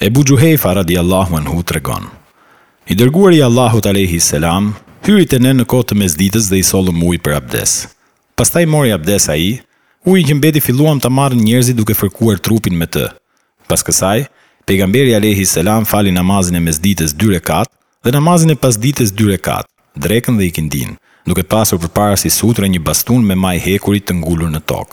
Ebu Xhuhejfa radijallahu anhu tregon, I Dërguari i Allahut alejhi selam hyri te ne në kohë të mesditës dhe i sollëm ujë për abdes. Pastaj mori abdes ai, ujin që mbeti filluan ta marrin njerëzit duke fërkuar trupin me të. Pas kësaj, Pejgamberi alejhi selam fali namazin e mesditës dy rekat dhe namazin e pasdites dy rekat, drekën dhe ikindinë, duke pasur përpara si sutre një bastun me majë hekurit të ngulur në tokë.